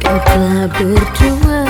Kau telah berdua